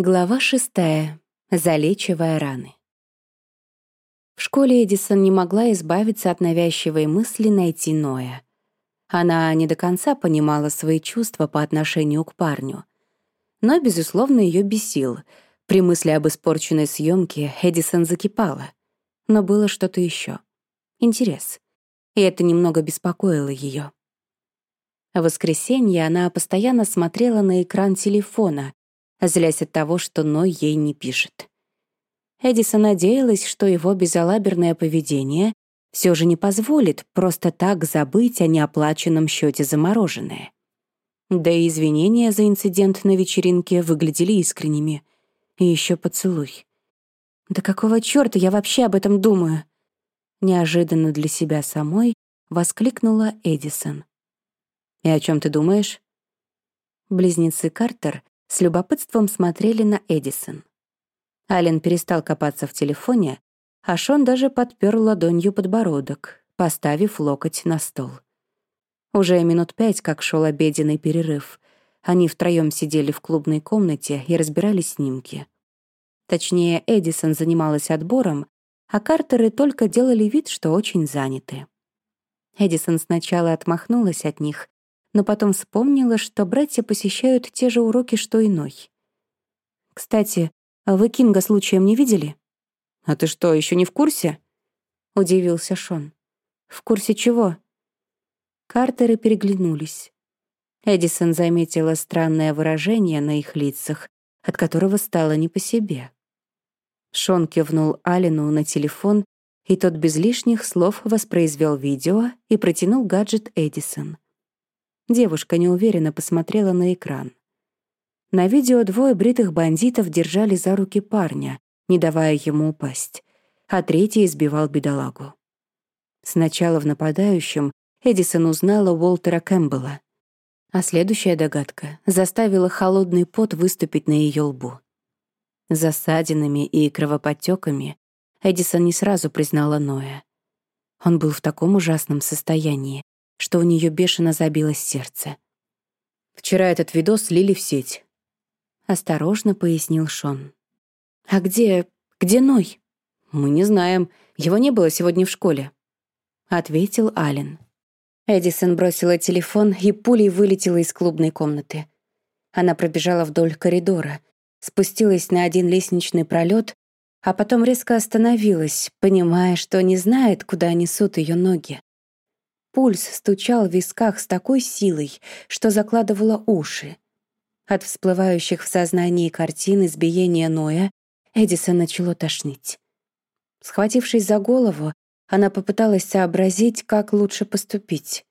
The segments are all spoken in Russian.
Глава шестая. Залечивая раны. В школе Эдисон не могла избавиться от навязчивой мысли найти Ноя. Она не до конца понимала свои чувства по отношению к парню. Но, безусловно, ее бесил. При мысли об испорченной съемке Эдисон закипала. Но было что-то еще. Интерес. И это немного беспокоило ее. В воскресенье она постоянно смотрела на экран телефона, злясь от того, что Ной ей не пишет. Эдисон надеялась, что его безалаберное поведение все же не позволит просто так забыть о неоплаченном счете за мороженое. Да и извинения за инцидент на вечеринке выглядели искренними. И еще поцелуй. «Да какого чёрта я вообще об этом думаю?» Неожиданно для себя самой воскликнула Эдисон. «И о чем ты думаешь?» Близнецы Картер с любопытством смотрели на Эдисон. Ален перестал копаться в телефоне, а Шон даже подпер ладонью подбородок, поставив локоть на стол. Уже минут пять, как шел обеденный перерыв, они втроем сидели в клубной комнате и разбирали снимки. Точнее, Эдисон занималась отбором, а Картеры только делали вид, что очень заняты. Эдисон сначала отмахнулась от них, но потом вспомнила, что братья посещают те же уроки, что и Ной. «Кстати, а вы Кинга случаем не видели?» «А ты что, еще не в курсе?» — удивился Шон. «В курсе чего?» Картеры переглянулись. Эдисон заметила странное выражение на их лицах, от которого стало не по себе. Шон кивнул Алину на телефон, и тот без лишних слов воспроизвел видео и протянул гаджет Эдисон. Девушка неуверенно посмотрела на экран. На видео двое бритых бандитов держали за руки парня, не давая ему упасть, а третий избивал бедолагу. Сначала в нападающем Эдисон узнала Уолтера Кэмпбелла, а следующая догадка заставила холодный пот выступить на ее лбу. За ссадинами и кровоподтеками Эдисон не сразу признала Ноя. Он был в таком ужасном состоянии, что у нее бешено забилось сердце. «Вчера этот видос слили в сеть», — осторожно пояснил Шон. «А где... где Ной?» «Мы не знаем. Его не было сегодня в школе», — ответил Ален. Эдисон бросила телефон и пулей вылетела из клубной комнаты. Она пробежала вдоль коридора, спустилась на один лестничный пролет, а потом резко остановилась, понимая, что не знает, куда несут ее ноги. Пульс стучал в висках с такой силой, что закладывало уши. От всплывающих в сознании картин избиения Ноя Эдисон начало тошнить. Схватившись за голову, она попыталась сообразить, как лучше поступить.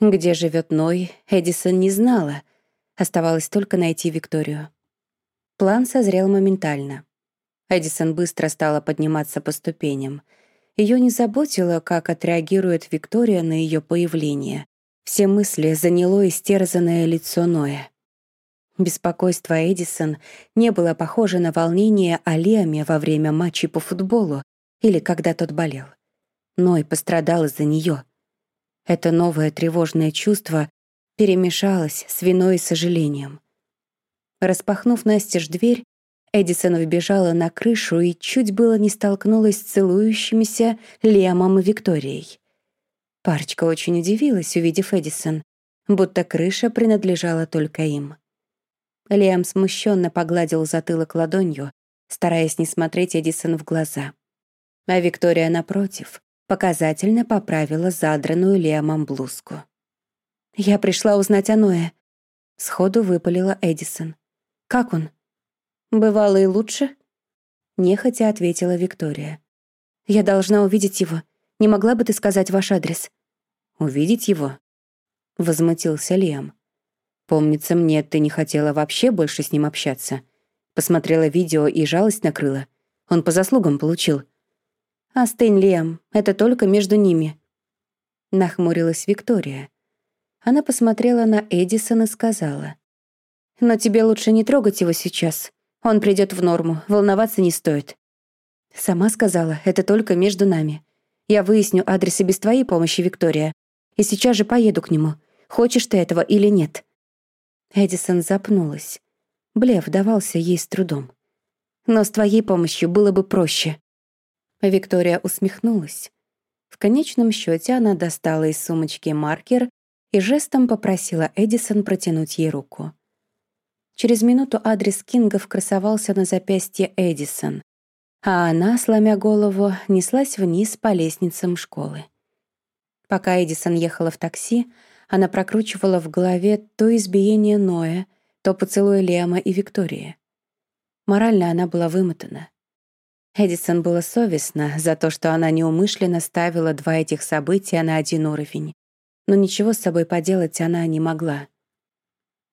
Где живет Ной, Эдисон не знала. Оставалось только найти Викторию. План созрел моментально. Эдисон быстро стала подниматься по ступеням — ее не заботило, как отреагирует Виктория на ее появление. Все мысли заняло истерзанное лицо Ноя. Беспокойство Эдисон не было похоже на волнение о во время матчей по футболу или когда тот болел. Ной пострадал из-за нее. Это новое тревожное чувство перемешалось с виной и сожалением. Распахнув настежь дверь, Эдисон вбежала на крышу и чуть было не столкнулась с целующимися Лемом и Викторией. Парочка очень удивилась, увидев Эдисон, будто крыша принадлежала только им. Лиам смущенно погладил затылок ладонью, стараясь не смотреть Эдисон в глаза. А Виктория, напротив, показательно поправила задранную Лиамом блузку. «Я пришла узнать о Ное», — сходу выпалила Эдисон. «Как он?» «Бывало и лучше?» Нехотя ответила Виктория. «Я должна увидеть его. Не могла бы ты сказать ваш адрес?» «Увидеть его?» Возмутился Лиам. «Помнится мне, ты не хотела вообще больше с ним общаться. Посмотрела видео и жалость накрыла. Он по заслугам получил». «Остынь, Лиам, это только между ними». Нахмурилась Виктория. Она посмотрела на Эдисон и сказала. «Но тебе лучше не трогать его сейчас. Он придет в норму, волноваться не стоит. Сама сказала, это только между нами. Я выясню адрес и без твоей помощи, Виктория. И сейчас же поеду к нему. Хочешь ты этого или нет?» Эдисон запнулась. Блеф давался ей с трудом. «Но с твоей помощью было бы проще». Виктория усмехнулась. В конечном счете она достала из сумочки маркер и жестом попросила Эдисон протянуть ей руку. Через минуту адрес Кингов красовался на запястье Эдисон, а она, сломя голову, неслась вниз по лестницам школы. Пока Эдисон ехала в такси, она прокручивала в голове то избиение Ноя, то поцелуй Лема и Виктории. Морально она была вымотана. Эдисон было совестно за то, что она неумышленно ставила два этих события на один уровень, но ничего с собой поделать она не могла.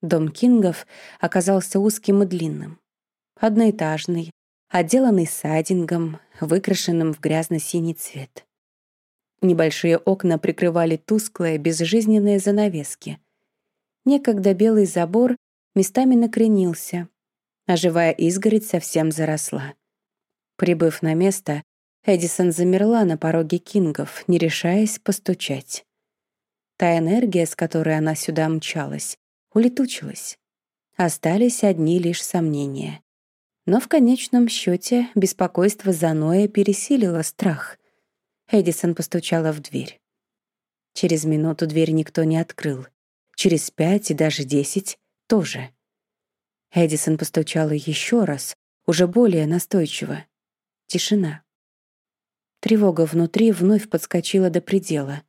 Дом Кингов оказался узким и длинным. Одноэтажный, отделанный сайдингом, выкрашенным в грязно-синий цвет. Небольшие окна прикрывали тусклые, безжизненные занавески. Некогда белый забор местами накренился, а живая изгородь совсем заросла. Прибыв на место, Эдисон замерла на пороге Кингов, не решаясь постучать. Та энергия, с которой она сюда мчалась, улетучилась. Остались одни лишь сомнения. Но в конечном счете беспокойство за Ноя пересилило страх — Эдисон постучала в дверь. Через минуту дверь никто не открыл. Через пять и даже десять — тоже. Эдисон постучала еще раз, уже более настойчиво. Тишина. Тревога внутри вновь подскочила до предела,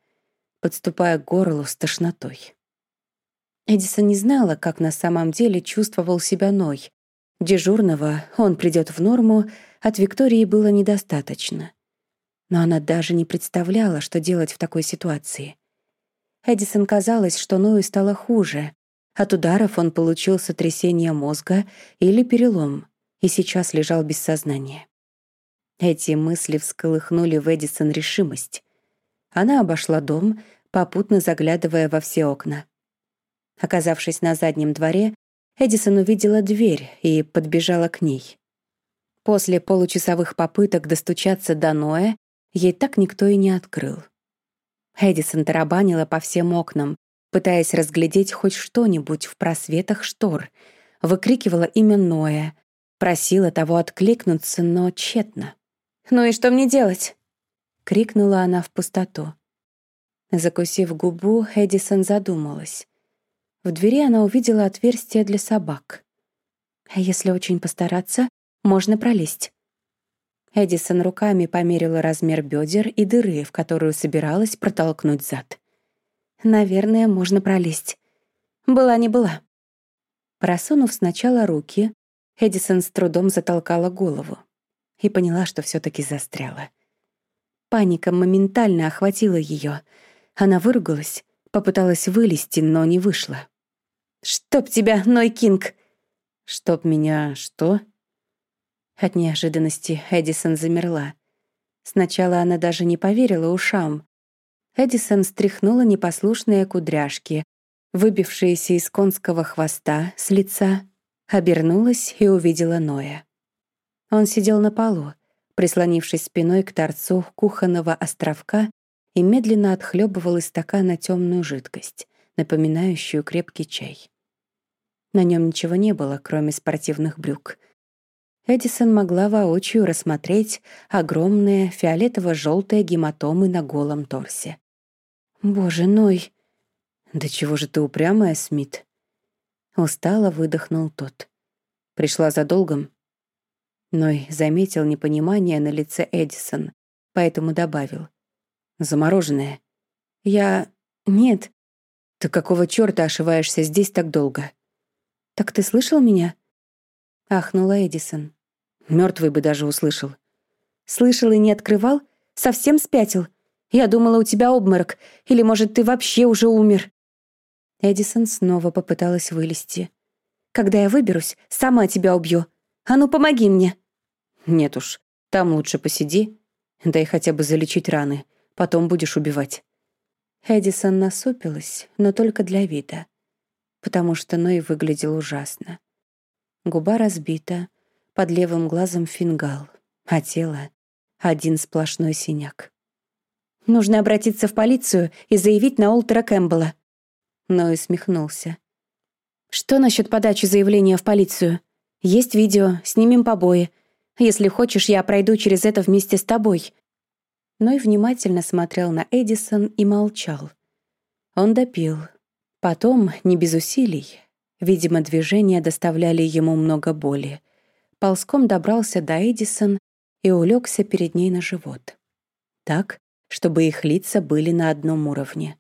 подступая к горлу с тошнотой. Эдисон не знала, как на самом деле чувствовал себя Ной. Дежурного он придет в норму, от Виктории было недостаточно но она даже не представляла, что делать в такой ситуации. Эдисон казалось, что Ною стало хуже. От ударов он получил сотрясение мозга или перелом, и сейчас лежал без сознания. Эти мысли всколыхнули в Эдисон решимость. Она обошла дом, попутно заглядывая во все окна. Оказавшись на заднем дворе, Эдисон увидела дверь и подбежала к ней. После получасовых попыток достучаться до Ноя ей так никто и не открыл. Эдисон тарабанила по всем окнам, пытаясь разглядеть хоть что-нибудь в просветах штор, выкрикивала имя Ноя, просила того откликнуться, но тщетно. «Ну и что мне делать?» — крикнула она в пустоту. Закусив губу, Эдисон задумалась. В двери она увидела отверстие для собак. А если очень постараться, можно пролезть. Эдисон руками померила размер бедер и дыры, в которую собиралась протолкнуть зад. «Наверное, можно пролезть. Была не была». Просунув сначала руки, Эдисон с трудом затолкала голову и поняла, что все таки застряла. Паника моментально охватила ее. Она выругалась, попыталась вылезти, но не вышла. «Чтоб тебя, Ной Кинг!» «Чтоб меня что?» От неожиданности Эдисон замерла. Сначала она даже не поверила ушам. Эдисон стряхнула непослушные кудряшки, выбившиеся из конского хвоста с лица, обернулась и увидела Ноя. Он сидел на полу, прислонившись спиной к торцу кухонного островка и медленно отхлебывал из стакана темную жидкость, напоминающую крепкий чай. На нем ничего не было, кроме спортивных брюк — Эдисон могла воочию рассмотреть огромные фиолетово-желтые гематомы на голом торсе. «Боже, Ной!» «Да чего же ты упрямая, Смит?» Устало выдохнул тот. «Пришла за долгом?» Ной заметил непонимание на лице Эдисон, поэтому добавил. «Замороженное». «Я... нет». «Ты какого чёрта ошиваешься здесь так долго?» «Так ты слышал меня?» Ахнула Эдисон. Мертвый бы даже услышал. Слышал и не открывал? Совсем спятил? Я думала, у тебя обморок. Или, может, ты вообще уже умер?» Эдисон снова попыталась вылезти. «Когда я выберусь, сама тебя убью. А ну, помоги мне!» «Нет уж, там лучше посиди. Дай хотя бы залечить раны. Потом будешь убивать». Эдисон насупилась, но только для вида. Потому что Ной выглядел ужасно. Губа разбита, под левым глазом фингал, а тело — один сплошной синяк. «Нужно обратиться в полицию и заявить на Олтера Кэмпбелла». Но и смехнулся. «Что насчет подачи заявления в полицию? Есть видео, снимем побои. Если хочешь, я пройду через это вместе с тобой». Ной внимательно смотрел на Эдисон и молчал. Он допил. Потом, не без усилий, видимо, движения доставляли ему много боли, ползком добрался до Эдисон и улегся перед ней на живот. Так, чтобы их лица были на одном уровне.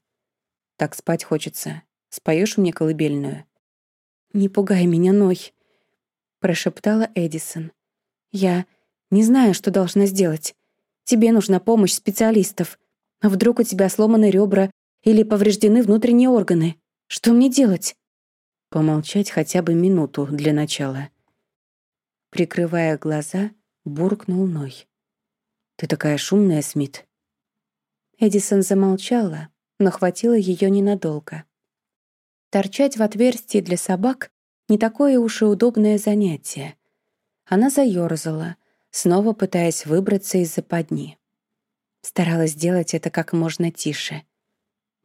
«Так спать хочется. Споешь мне колыбельную?» «Не пугай меня, Ной», — прошептала Эдисон. «Я не знаю, что должна сделать. Тебе нужна помощь специалистов. А вдруг у тебя сломаны ребра или повреждены внутренние органы? Что мне делать?» Помолчать хотя бы минуту для начала. Прикрывая глаза, буркнул Ной. «Ты такая шумная, Смит». Эдисон замолчала, но хватило ее ненадолго. Торчать в отверстии для собак — не такое уж и удобное занятие. Она заёрзала, снова пытаясь выбраться из западни. Старалась сделать это как можно тише.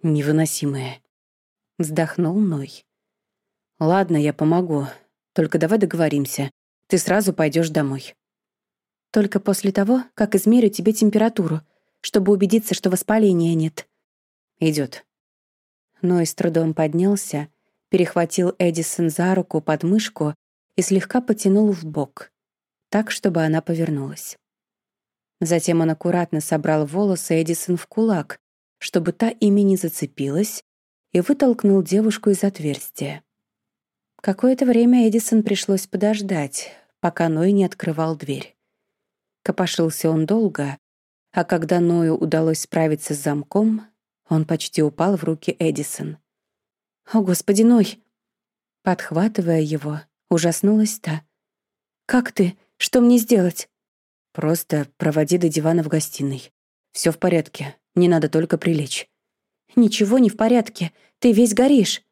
«Невыносимое», — вздохнул Ной. «Ладно, я помогу. Только давай договоримся. Ты сразу пойдешь домой». «Только после того, как измерю тебе температуру, чтобы убедиться, что воспаления нет». Идет. Ной с трудом поднялся, перехватил Эдисон за руку под мышку и слегка потянул в бок, так, чтобы она повернулась. Затем он аккуратно собрал волосы Эдисон в кулак, чтобы та ими не зацепилась, и вытолкнул девушку из отверстия. Какое-то время Эдисон пришлось подождать, пока Ной не открывал дверь. Копошился он долго, а когда Ною удалось справиться с замком, он почти упал в руки Эдисон. «О, Господи, Ной!» Подхватывая его, ужаснулась та. «Как ты? Что мне сделать?» «Просто проводи до дивана в гостиной. Все в порядке, не надо только прилечь». «Ничего не в порядке, ты весь горишь».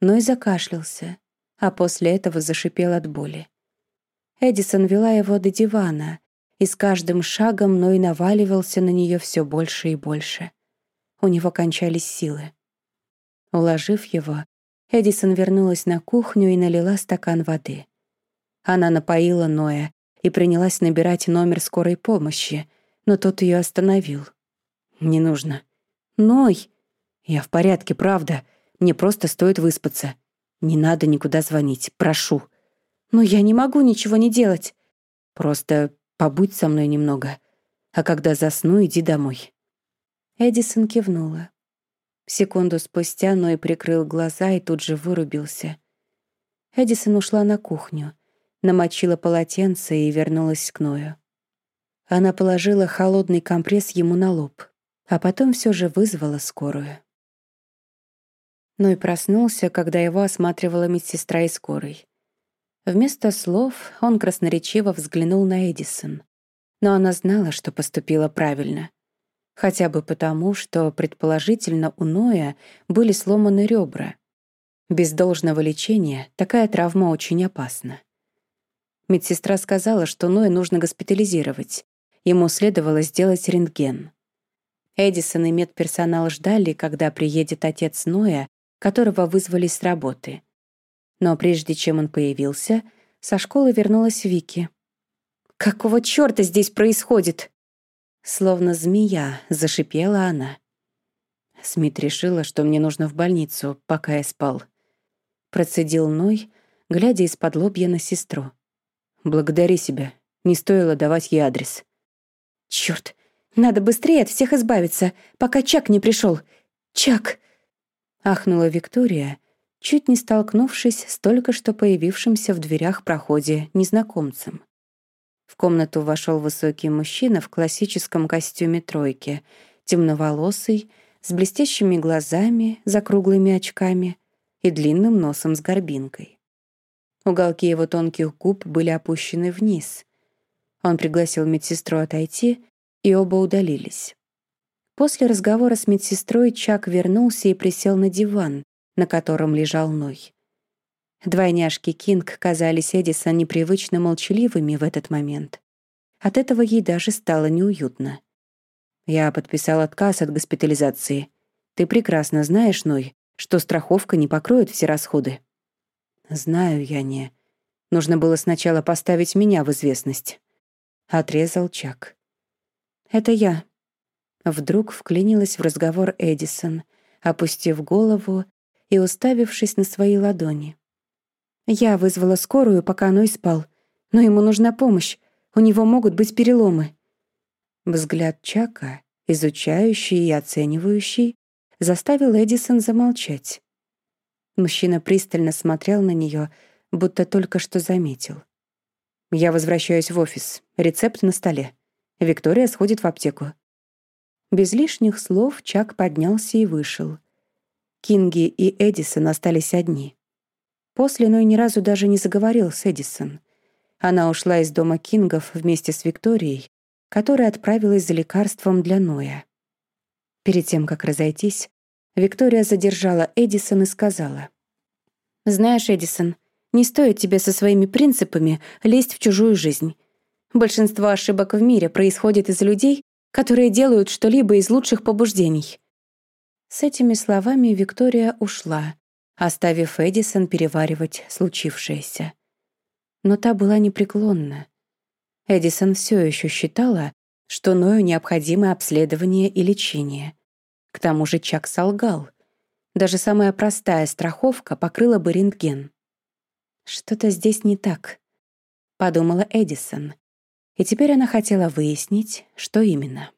Ной закашлялся, а после этого зашипел от боли. Эдисон вела его до дивана, и с каждым шагом Ной наваливался на нее все больше и больше. У него кончались силы. Уложив его, Эдисон вернулась на кухню и налила стакан воды. Она напоила Ноя и принялась набирать номер скорой помощи, но тот ее остановил. «Не нужно». «Ной!» «Я в порядке, правда. Мне просто стоит выспаться. Не надо никуда звонить, прошу». «Но я не могу ничего не делать». «Просто побудь со мной немного, а когда засну, иди домой». Эдисон кивнула. Секунду спустя Ной прикрыл глаза и тут же вырубился. Эдисон ушла на кухню, намочила полотенце и вернулась к Ною. Она положила холодный компресс ему на лоб, а потом все же вызвала скорую. Ной проснулся, когда его осматривала медсестра из скорой. Вместо слов он красноречиво взглянул на Эдисон. Но она знала, что поступила правильно. Хотя бы потому, что, предположительно, у Ноя были сломаны ребра. Без должного лечения такая травма очень опасна. Медсестра сказала, что Ноя нужно госпитализировать. Ему следовало сделать рентген. Эдисон и медперсонал ждали, когда приедет отец Ноя, которого вызвали с работы — но прежде чем он появился, со школы вернулась Вики. «Какого чёрта здесь происходит?» Словно змея, зашипела она. Смит решила, что мне нужно в больницу, пока я спал. Процедил Ной, глядя из-под лобья на сестру. «Благодари себя. Не стоило давать ей адрес». «Чёрт! Надо быстрее от всех избавиться, пока Чак не пришел. Чак!» Ахнула Виктория, чуть не столкнувшись с только что появившимся в дверях проходе незнакомцем. В комнату вошел высокий мужчина в классическом костюме тройки, темноволосый, с блестящими глазами, за круглыми очками и длинным носом с горбинкой. Уголки его тонких губ были опущены вниз. Он пригласил медсестру отойти, и оба удалились. После разговора с медсестрой Чак вернулся и присел на диван, на котором лежал Ной. Двойняшки Кинг казались Эдисон непривычно молчаливыми в этот момент. От этого ей даже стало неуютно. «Я подписал отказ от госпитализации. Ты прекрасно знаешь, Ной, что страховка не покроет все расходы». Знаю я не. Нужно было сначала поставить меня в известность. Отрезал Чак. Это я. Вдруг вклинилась в разговор Эдисон, опустив голову и уставившись на свои ладони. Я вызвала скорую, пока Ной спал. Но ему нужна помощь. У него могут быть переломы. Взгляд Чака, изучающий и оценивающий, заставил Эдисон замолчать. Мужчина пристально смотрел на нее, будто только что заметил. «Я возвращаюсь в офис. Рецепт на столе. Виктория сходит в аптеку». Без лишних слов Чак поднялся и вышел. Кинги и Эдисон остались одни. После Ной ни разу даже не заговорил с Эдисон. Она ушла из дома Кингов вместе с Викторией, которая отправилась за лекарством для Ноя. Перед тем, как разойтись, Виктория задержала Эдисон и сказала. «Знаешь, Эдисон, не стоит тебе со своими принципами лезть в чужую жизнь. Большинство ошибок в мире происходит из людей, которые делают что-либо из лучших побуждений». С этими словами Виктория ушла, оставив Эдисон переваривать случившееся. Но та была непреклонна. Эдисон все еще считала, что Ною необходимо обследование и лечение. К тому же Чак солгал. Даже самая простая страховка покрыла бы рентген. «Что-то здесь не так», — подумала Эдисон. И теперь она хотела выяснить, что именно.